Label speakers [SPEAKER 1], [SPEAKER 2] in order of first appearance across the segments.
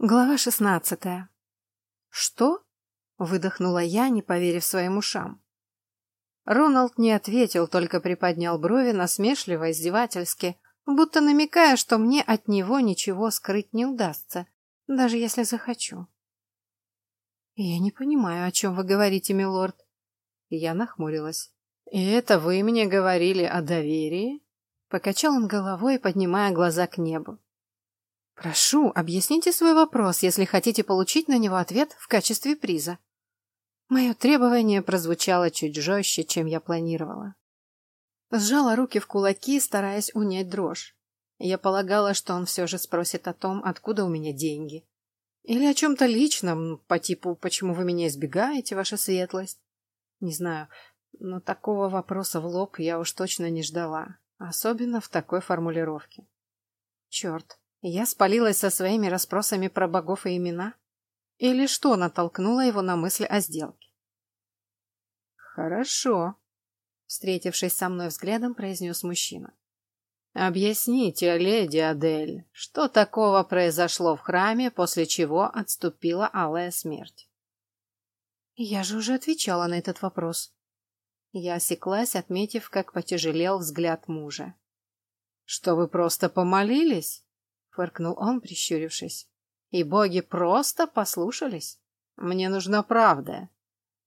[SPEAKER 1] Глава шестнадцатая. «Что?» — выдохнула я, не поверив своим ушам. Роналд не ответил, только приподнял брови насмешливо, издевательски, будто намекая, что мне от него ничего скрыть не удастся, даже если захочу. «Я не понимаю, о чем вы говорите, милорд». Я нахмурилась. «И это вы мне говорили о доверии?» Покачал он головой, поднимая глаза к небу. Прошу, объясните свой вопрос, если хотите получить на него ответ в качестве приза. Мое требование прозвучало чуть жестче, чем я планировала. Сжала руки в кулаки, стараясь унять дрожь. Я полагала, что он все же спросит о том, откуда у меня деньги. Или о чем-то личном, по типу «почему вы меня избегаете, ваша светлость?» Не знаю, но такого вопроса в лоб я уж точно не ждала, особенно в такой формулировке. Черт, я спалилась со своими расспросами про богов и имена? Или что натолкнуло его на мысли о сделке? «Хорошо», — встретившись со мной взглядом, произнес мужчина. «Объясните, леди Адель, что такого произошло в храме, после чего отступила алая смерть?» Я же уже отвечала на этот вопрос. Я осеклась, отметив, как потяжелел взгляд мужа. «Что вы просто помолились?» Фыркнул он, прищурившись. И боги просто послушались. Мне нужна правда.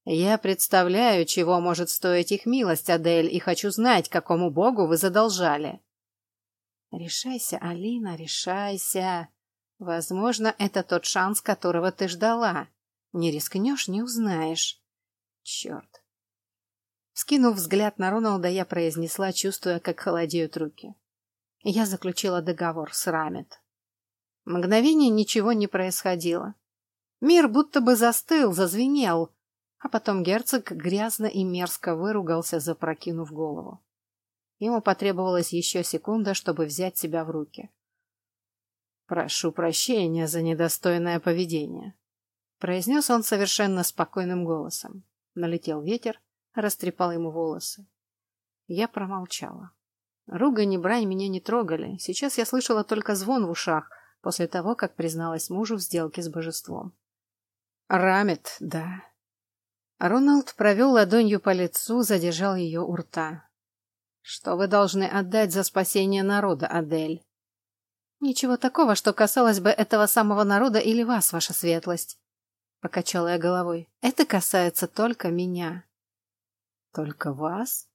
[SPEAKER 1] Я представляю, чего может стоить их милость, Адель, и хочу знать, какому богу вы задолжали. Решайся, Алина, решайся. Возможно, это тот шанс, которого ты ждала. Не рискнешь, не узнаешь. Черт. Скинув взгляд на Роналда, я произнесла, чувствуя, как холодеют руки. Я заключила договор с Рамет. Мгновение ничего не происходило. Мир будто бы застыл, зазвенел, а потом герцог грязно и мерзко выругался, запрокинув голову. Ему потребовалась еще секунда, чтобы взять себя в руки. «Прошу прощения за недостойное поведение», — произнес он совершенно спокойным голосом. Налетел ветер, растрепал ему волосы. Я промолчала. Ругань и брань меня не трогали. Сейчас я слышала только звон в ушах — после того, как призналась мужу в сделке с божеством. Рамет, да. Роналд провел ладонью по лицу, задержал ее у рта. Что вы должны отдать за спасение народа, Адель? Ничего такого, что касалось бы этого самого народа или вас, ваша светлость. Покачала я головой. Это касается только меня. Только вас?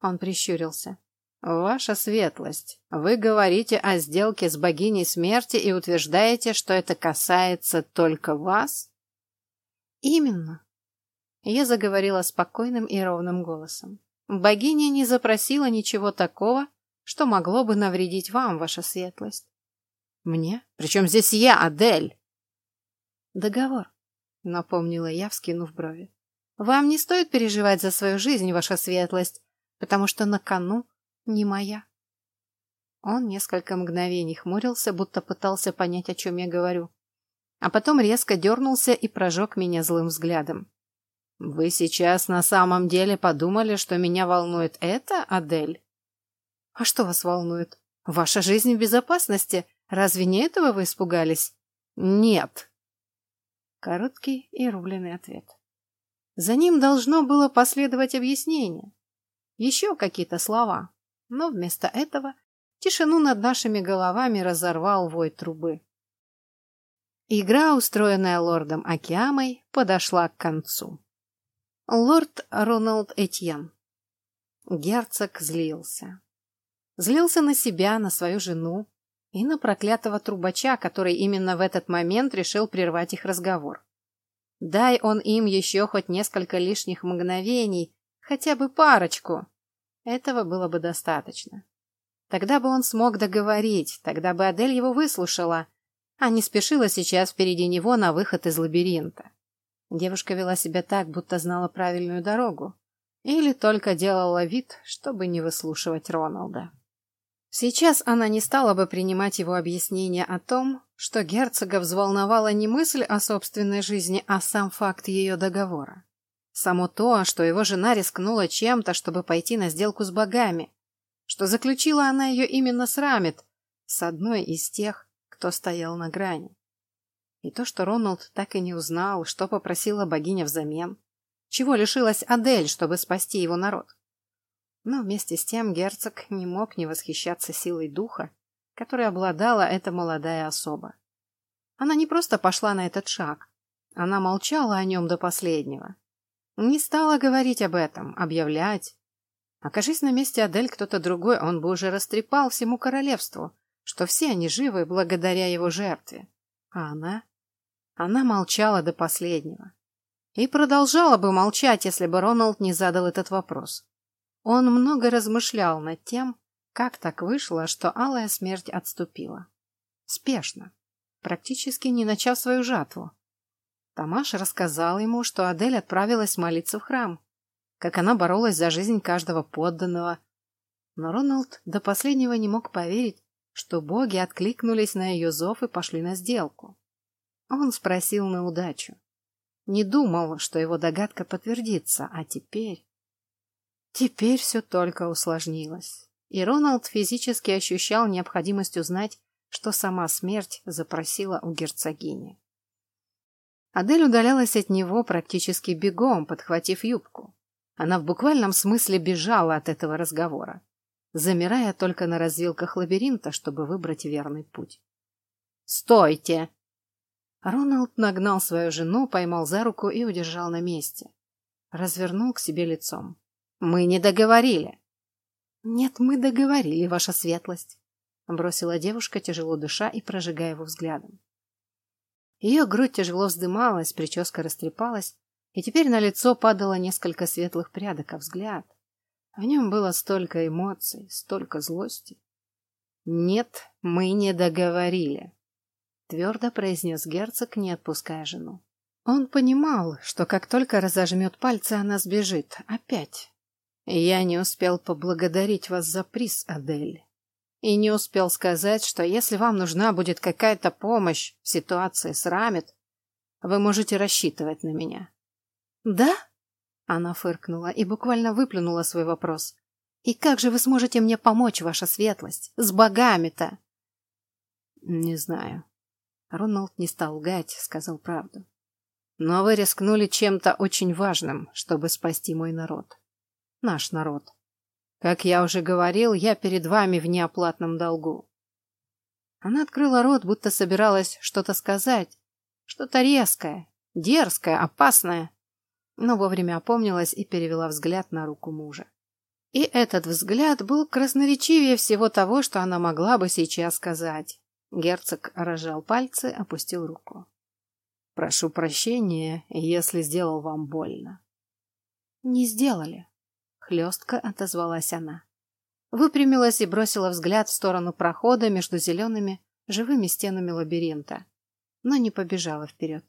[SPEAKER 1] Он прищурился. «Ваша светлость, вы говорите о сделке с богиней смерти и утверждаете, что это касается только вас?» «Именно». Я заговорила спокойным и ровным голосом. «Богиня не запросила ничего такого, что могло бы навредить вам, ваша светлость». «Мне? Причем здесь я, Адель?» «Договор», — напомнила я, вскинув брови. «Вам не стоит переживать за свою жизнь, ваша светлость, потому что на кону не моя. Он несколько мгновений хмурился, будто пытался понять, о чем я говорю. А потом резко дернулся и прожег меня злым взглядом. «Вы сейчас на самом деле подумали, что меня волнует это, Адель?» «А что вас волнует? Ваша жизнь в безопасности. Разве не этого вы испугались?» «Нет». Короткий и рубленый ответ. За ним должно было последовать объяснение. Еще какие-то слова, но вместо этого тишину над нашими головами разорвал вой трубы. Игра, устроенная лордом Акиамой, подошла к концу. Лорд Роналд Этьен. Герцог злился. Злился на себя, на свою жену и на проклятого трубача, который именно в этот момент решил прервать их разговор. Дай он им еще хоть несколько лишних мгновений, хотя бы парочку, этого было бы достаточно. Тогда бы он смог договорить, тогда бы Адель его выслушала, а не спешила сейчас впереди него на выход из лабиринта. Девушка вела себя так, будто знала правильную дорогу. Или только делала вид, чтобы не выслушивать Роналда. Сейчас она не стала бы принимать его объяснение о том, что герцога взволновала не мысль о собственной жизни, а сам факт ее договора. Само то, что его жена рискнула чем-то, чтобы пойти на сделку с богами, что заключила она ее именно с Рамет, с одной из тех, кто стоял на грани. И то, что Роналд так и не узнал, что попросила богиня взамен, чего лишилась Адель, чтобы спасти его народ. Но вместе с тем герцог не мог не восхищаться силой духа, которой обладала эта молодая особа. Она не просто пошла на этот шаг, она молчала о нем до последнего. Не стала говорить об этом, объявлять. Окажись на месте Адель кто-то другой, он бы уже растрепал всему королевству, что все они живы благодаря его жертве. А она? Она молчала до последнего. И продолжала бы молчать, если бы Роналд не задал этот вопрос. Он много размышлял над тем, как так вышло, что алая смерть отступила. Спешно, практически не начав свою жатву. Тамаш рассказал ему, что Адель отправилась молиться в храм, как она боролась за жизнь каждого подданного. Но Роналд до последнего не мог поверить, что боги откликнулись на ее зов и пошли на сделку. Он спросил на удачу. Не думал, что его догадка подтвердится, а теперь... Теперь все только усложнилось, и Роналд физически ощущал необходимость узнать, что сама смерть запросила у герцогини. Адель удалялась от него практически бегом, подхватив юбку. Она в буквальном смысле бежала от этого разговора, замирая только на развилках лабиринта, чтобы выбрать верный путь. «Стойте!» Роналд нагнал свою жену, поймал за руку и удержал на месте. Развернул к себе лицом. Мы не договорили. Нет, мы договорили, ваша светлость, бросила девушка, тяжело дыша и прожигая его взглядом. Ее грудь тяжело вздымалась, прическа растрепалась, и теперь на лицо падало несколько светлых прядок, а взгляд... В нем было столько эмоций, столько злости. «Нет, мы не договорили», — твердо произнес герцог, не отпуская жену. Он понимал, что как только разожмет пальцы, она сбежит. Опять. Я не успел поблагодарить вас за приз, Адель. И не успел сказать, что если вам нужна будет какая-то помощь в ситуации с Рамет, вы можете рассчитывать на меня. Да? Она фыркнула и буквально выплюнула свой вопрос. И как же вы сможете мне помочь, ваша светлость? С богами-то? Не знаю. Роналд не стал лгать, сказал правду. Но вы рискнули чем-то очень важным, чтобы спасти мой народ наш народ. Как я уже говорил, я перед вами в неоплатном долгу. Она открыла рот, будто собиралась что-то сказать, что-то резкое, дерзкое, опасное, но вовремя опомнилась и перевела взгляд на руку мужа. И этот взгляд был красноречивее всего того, что она могла бы сейчас сказать. Герцог разжал пальцы, опустил руку. «Прошу прощения, если сделал вам больно». «Не сделали», хлестко отозвалась она. Выпрямилась и бросила взгляд в сторону прохода между зелеными, живыми стенами лабиринта, но не побежала вперед.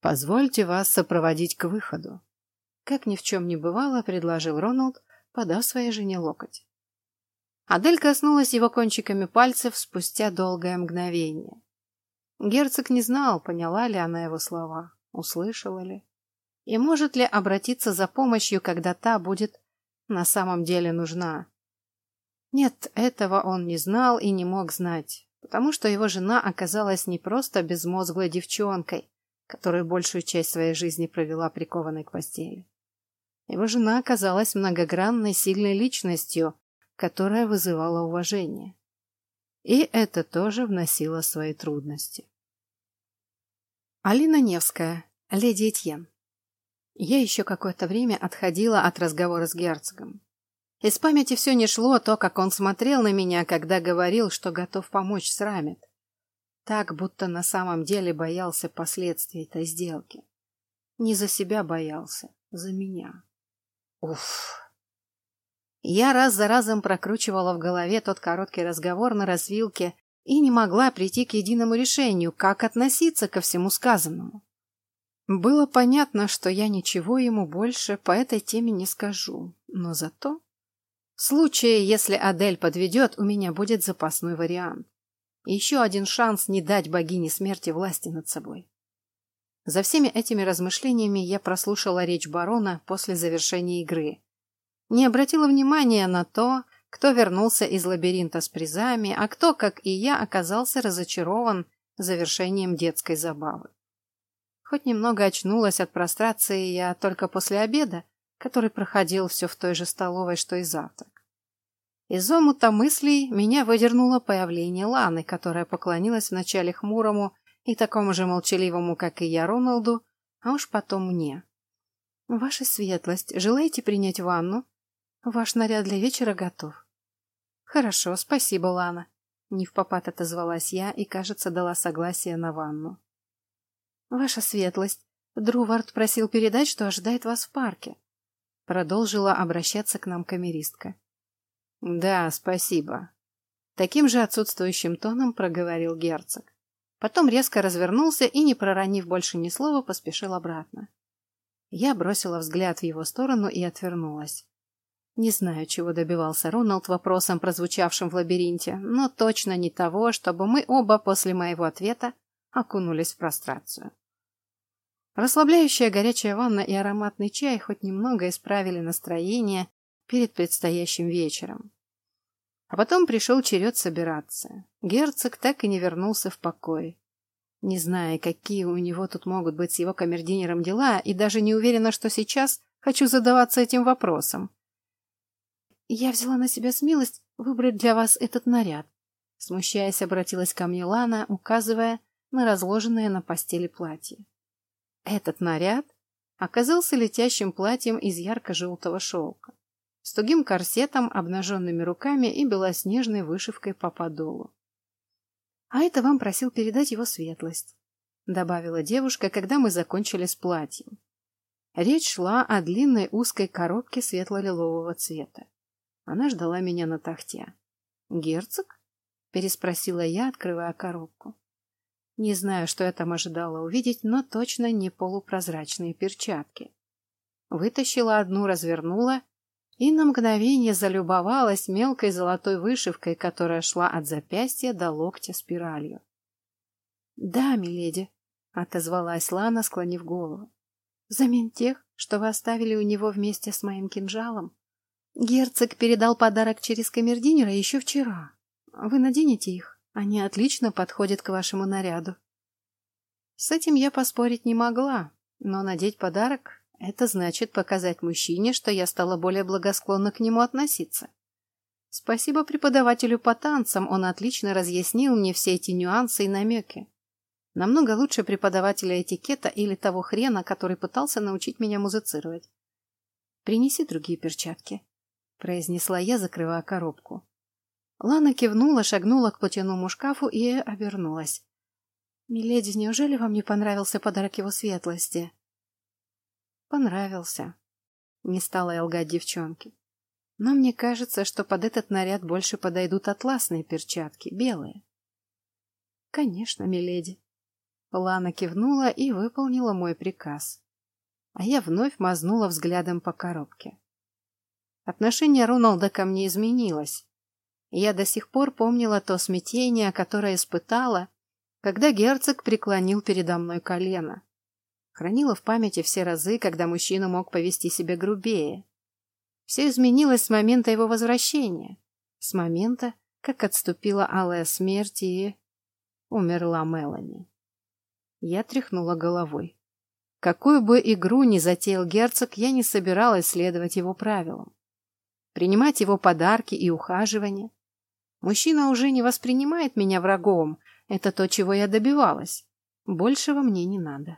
[SPEAKER 1] «Позвольте вас сопроводить к выходу», — как ни в чем не бывало, предложил Роналд, подав своей жене локоть. Адель коснулась его кончиками пальцев спустя долгое мгновение. Герцог не знал, поняла ли она его слова, услышала ли. И может ли обратиться за помощью, когда та будет на самом деле нужна? Нет, этого он не знал и не мог знать, потому что его жена оказалась не просто безмозглой девчонкой, которая большую часть своей жизни провела прикованной к постели. Его жена оказалась многогранной, сильной личностью, которая вызывала уважение. И это тоже вносило свои трудности. Алина Невская, леди Этьен. Я еще какое-то время отходила от разговора с герцогом. Из памяти все не шло то, как он смотрел на меня, когда говорил, что готов помочь с Рамет. Так, будто на самом деле боялся последствий этой сделки. Не за себя боялся, за меня. Уф. Я раз за разом прокручивала в голове тот короткий разговор на развилке и не могла прийти к единому решению, как относиться ко всему сказанному. Было понятно, что я ничего ему больше по этой теме не скажу, но зато... В случае, если Адель подведет, у меня будет запасной вариант. еще один шанс не дать богине смерти власти над собой. За всеми этими размышлениями я прослушала речь барона после завершения игры. Не обратила внимания на то, кто вернулся из лабиринта с призами, а кто, как и я, оказался разочарован завершением детской забавы. Хоть немного очнулась от прострации я только после обеда, который проходил все в той же столовой, что и завтрак. Из омута мыслей меня выдернуло появление Ланы, которая поклонилась вначале хмурому и такому же молчаливому, как и я, Роналду, а уж потом мне. «Ваша светлость, желаете принять ванну? Ваш наряд для вечера готов». «Хорошо, спасибо, Лана», — не в попад отозвалась я и, кажется, дала согласие на ванну. «Ваша светлость, Друвард просил передать, что ожидает вас в парке». Продолжила обращаться к нам камеристка. «Да, спасибо». Таким же отсутствующим тоном проговорил герцог. Потом резко развернулся и, не проронив больше ни слова, поспешил обратно. Я бросила взгляд в его сторону и отвернулась. Не знаю, чего добивался Роналд вопросом, прозвучавшим в лабиринте, но точно не того, чтобы мы оба после моего ответа окунулись в прострацию. Расслабляющая горячая ванна и ароматный чай хоть немного исправили настроение перед предстоящим вечером. А потом пришел черед собираться. Герцог так и не вернулся в покой. Не зная, какие у него тут могут быть с его камердинером дела, и даже не уверена, что сейчас хочу задаваться этим вопросом. Я взяла на себя смелость выбрать для вас этот наряд. Смущаясь, обратилась ко мне Лана, указывая на разложенное на постели платье. Этот наряд оказался летящим платьем из ярко-желтого шелка с тугим корсетом, обнаженными руками и белоснежной вышивкой по подолу. «А это вам просил передать его светлость», — добавила девушка, когда мы закончили с платьем. Речь шла о длинной узкой коробке светло-лилового цвета. Она ждала меня на тахте. «Герцог?» — переспросила я, открывая коробку. Не знаю, что я там ожидала увидеть, но точно не полупрозрачные перчатки. Вытащила одну, развернула и на мгновение залюбовалась мелкой золотой вышивкой, которая шла от запястья до локтя спиралью. «Да, миледи», — отозвалась Лана, склонив голову. «Взамен тех, что вы оставили у него вместе с моим кинжалом. Герцог передал подарок через камердинера еще вчера. Вы наденете их? Они отлично подходят к вашему наряду». С этим я поспорить не могла, но надеть подарок это значит показать мужчине, что я стала более благосклонно к нему относиться. Спасибо преподавателю по танцам, он отлично разъяснил мне все эти нюансы и намеки. Намного лучше преподавателя этикета или того хрена, который пытался научить меня музицировать. «Принеси другие перчатки», — произнесла я, закрывая коробку. Лана кивнула, шагнула к платяному шкафу и обернулась. «Миледи, неужели вам не понравился подарок его светлости?» Понравился. Не стала я лгать девчонке. Но мне кажется, что под этот наряд больше подойдут атласные перчатки, белые. Конечно, миледи. Лана кивнула и выполнила мой приказ. А я вновь мазнула взглядом по коробке. Отношение Роналда ко мне изменилось. Я до сих пор помнила то смятение, которое испытала, когда герцог преклонил передо мной колено. Хранила в памяти все разы, когда мужчина мог повести себя грубее. Все изменилось с момента его возвращения, с момента, как отступила алая смерть и... умерла Мелани. Я тряхнула головой. Какую бы игру ни затеял герцог, я не собиралась следовать его правилам. Принимать его подарки и ухаживания. Мужчина уже не воспринимает меня врагом, это то, чего я добивалась. Большего мне не надо.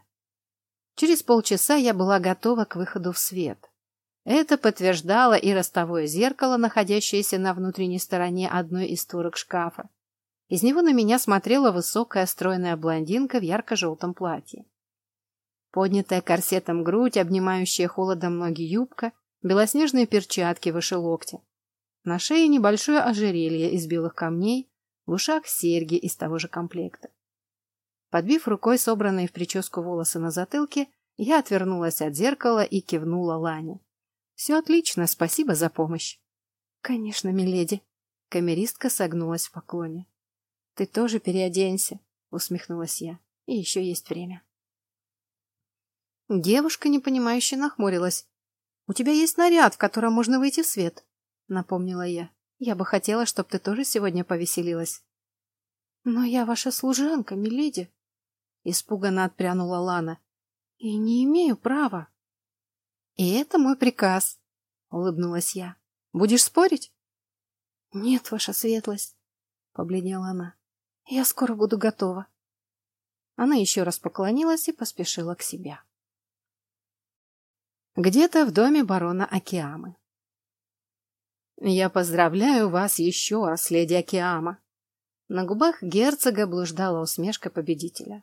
[SPEAKER 1] Через полчаса я была готова к выходу в свет. Это подтверждало и ростовое зеркало, находящееся на внутренней стороне одной из створок шкафа. Из него на меня смотрела высокая стройная блондинка в ярко-желтом платье. Поднятая корсетом грудь, обнимающая холодом ноги юбка, белоснежные перчатки выше локтя. На шее небольшое ожерелье из белых камней, в ушах серьги из того же комплекта. Подбив рукой собранные в прическу волосы на затылке, я отвернулась от зеркала и кивнула Лане. «Все отлично, спасибо за помощь». «Конечно, миледи». Камеристка согнулась в поклоне. «Ты тоже переоденься», — усмехнулась я. «И еще есть время». Девушка, непонимающе, нахмурилась. «У тебя есть наряд, в котором можно выйти в свет», — напомнила я. «Я бы хотела, чтобы ты тоже сегодня повеселилась». Но я ваша служанка, миледи. Испуганно отпрянула Лана. И не имею права. И это мой приказ, улыбнулась я. Будешь спорить? Нет, ваша светлость, побледнела она. Я скоро буду готова. Она еще раз поклонилась и поспешила к себе. Где-то в доме барона Акиамы. «Я поздравляю вас еще раз, леди Акиама!» На губах герцога блуждала усмешка победителя.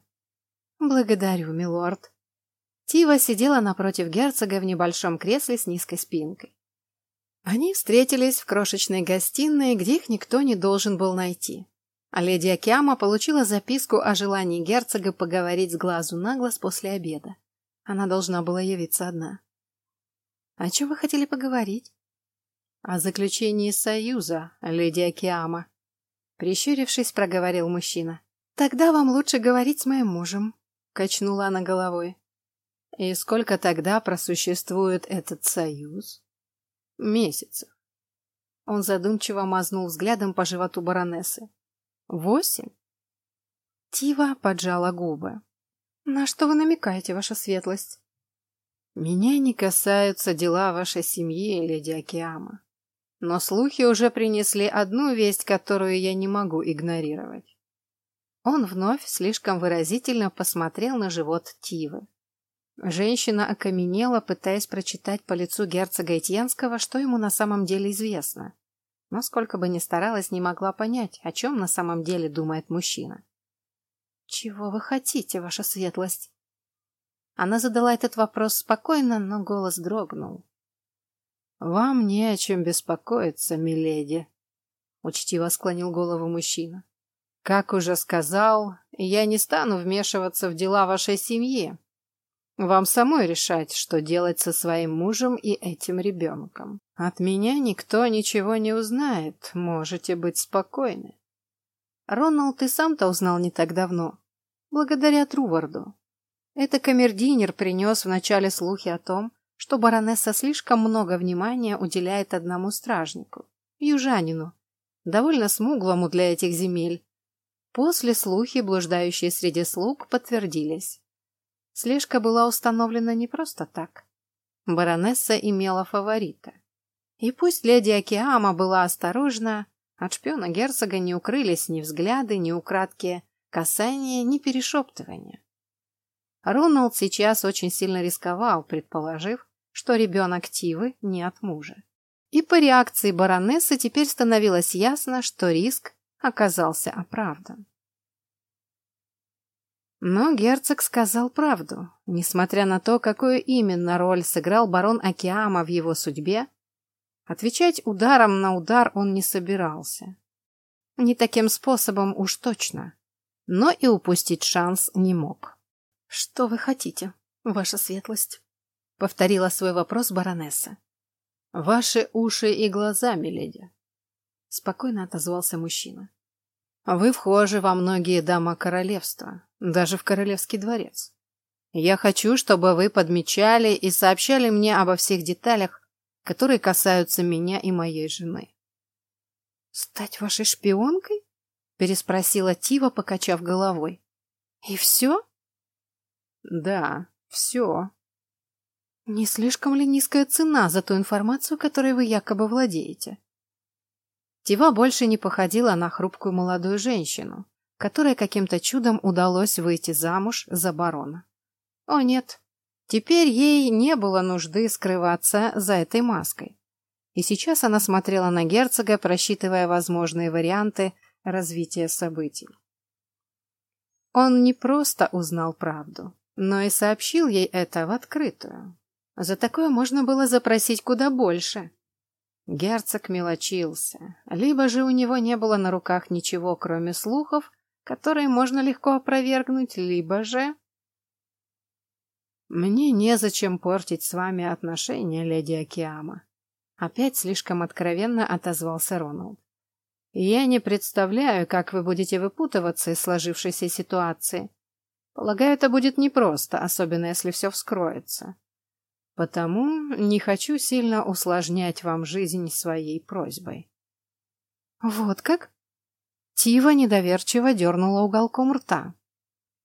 [SPEAKER 1] «Благодарю, милорд!» Тива сидела напротив герцога в небольшом кресле с низкой спинкой. Они встретились в крошечной гостиной, где их никто не должен был найти. А леди Акиама получила записку о желании герцога поговорить с глазу на глаз после обеда. Она должна была явиться одна. «О чем вы хотели поговорить?» «О заключении союза, леди Акиама», — прищурившись, проговорил мужчина. «Тогда вам лучше говорить с моим мужем», — качнула она головой. «И сколько тогда просуществует этот союз?» «Месяцев». Он задумчиво мазнул взглядом по животу баронессы. «Восемь?» Тива поджала губы. «На что вы намекаете, ваша светлость?» «Меня не касаются дела вашей семьи, леди Акиама. Но слухи уже принесли одну весть, которую я не могу игнорировать». Он вновь слишком выразительно посмотрел на живот Тивы. Женщина окаменела, пытаясь прочитать по лицу герцога Этьенского, что ему на самом деле известно. Но сколько бы ни старалась, не могла понять, о чем на самом деле думает мужчина. «Чего вы хотите, ваша светлость?» Она задала этот вопрос спокойно, но голос дрогнул. «Вам не о чем беспокоиться, миледи», — учтиво склонил голову мужчина. «Как уже сказал, я не стану вмешиваться в дела вашей семьи. Вам самой решать, что делать со своим мужем и этим ребенком. От меня никто ничего не узнает, можете быть спокойны». Роналд и сам-то узнал не так давно, благодаря Труварду. Это камердинер принес вначале слухи о том, что баронесса слишком много внимания уделяет одному стражнику, южанину, довольно смуглому для этих земель. После слухи, блуждающие среди слуг, подтвердились. Слежка была установлена не просто так. Баронесса имела фаворита. И пусть леди Акиама была осторожна, от шпиона герцога не укрылись ни взгляды, ни украдкие касания, ни перешептывания. Роналд сейчас очень сильно рисковал, предположив, что ребенок Тивы не от мужа. И по реакции баронессы теперь становилось ясно, что риск оказался оправдан. Но герцог сказал правду. Несмотря на то, какую именно роль сыграл барон Акиама в его судьбе, отвечать ударом на удар он не собирался. Не таким способом уж точно, но и упустить шанс не мог. «Что вы хотите, ваша светлость?» — повторила свой вопрос баронесса. «Ваши уши и глаза, миледи», — спокойно отозвался мужчина. «Вы вхожи во многие дома королевства, даже в королевский дворец. Я хочу, чтобы вы подмечали и сообщали мне обо всех деталях, которые касаются меня и моей жены». «Стать вашей шпионкой?» — переспросила Тива, покачав головой. «И все?» Да, все. Не слишком ли низкая цена за ту информацию, которой вы якобы владеете? Тива больше не походила на хрупкую молодую женщину, которой каким-то чудом удалось выйти замуж за барона. О нет, теперь ей не было нужды скрываться за этой маской. И сейчас она смотрела на герцога, просчитывая возможные варианты развития событий. Он не просто узнал правду но и сообщил ей это в открытую. За такое можно было запросить куда больше. Герцог мелочился, либо же у него не было на руках ничего, кроме слухов, которые можно легко опровергнуть, либо же... «Мне незачем портить с вами отношения, леди Акиама», — опять слишком откровенно отозвался Роналд. «Я не представляю, как вы будете выпутываться из сложившейся ситуации, Полагаю, это будет непросто, особенно если все вскроется. Потому не хочу сильно усложнять вам жизнь своей просьбой. Вот как? Тива недоверчиво дернула уголком рта.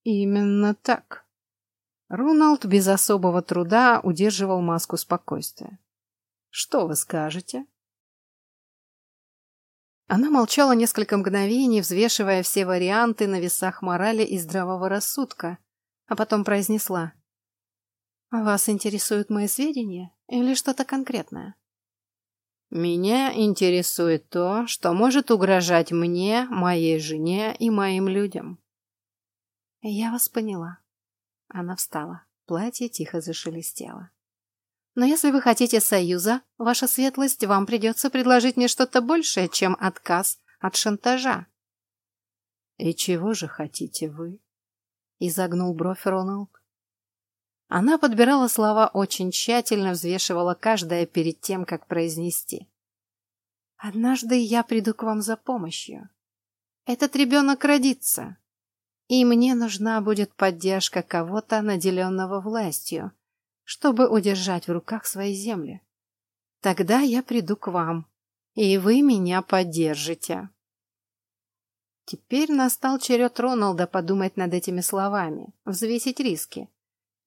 [SPEAKER 1] Именно так. Роналд без особого труда удерживал маску спокойствия. Что вы скажете? Она молчала несколько мгновений, взвешивая все варианты на весах морали и здравого рассудка, а потом произнесла. «Вас интересуют мои сведения или что-то конкретное?» «Меня интересует то, что может угрожать мне, моей жене и моим людям». «Я вас поняла». Она встала. Платье тихо зашелестело. «Но если вы хотите союза, ваша светлость, вам придется предложить мне что-то большее, чем отказ от шантажа». «И чего же хотите вы?» — изогнул бровь Роналд. Она подбирала слова очень тщательно, взвешивала каждое перед тем, как произнести. «Однажды я приду к вам за помощью. Этот ребенок родится, и мне нужна будет поддержка кого-то, наделенного властью, чтобы удержать в руках свои земли. Тогда я приду к вам, и вы меня поддержите». Теперь настал черед Роналда подумать над этими словами, взвесить риски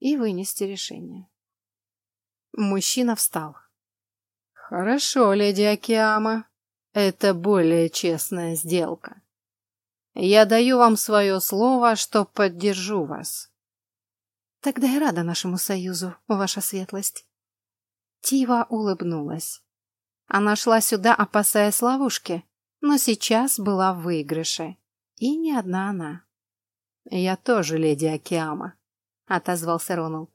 [SPEAKER 1] и вынести решение. Мужчина встал. «Хорошо, леди Акиама. Это более честная сделка. Я даю вам свое слово, что поддержу вас». «Тогда я рада нашему союзу, ваша светлость». Тива улыбнулась. Она шла сюда, опасаясь ловушки, но сейчас была в выигрыше. И не одна она. «Я тоже леди Акиама», отозвался Роналд.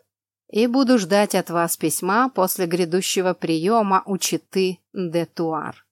[SPEAKER 1] И буду ждать от вас письма после грядущего приема у читы де Туар.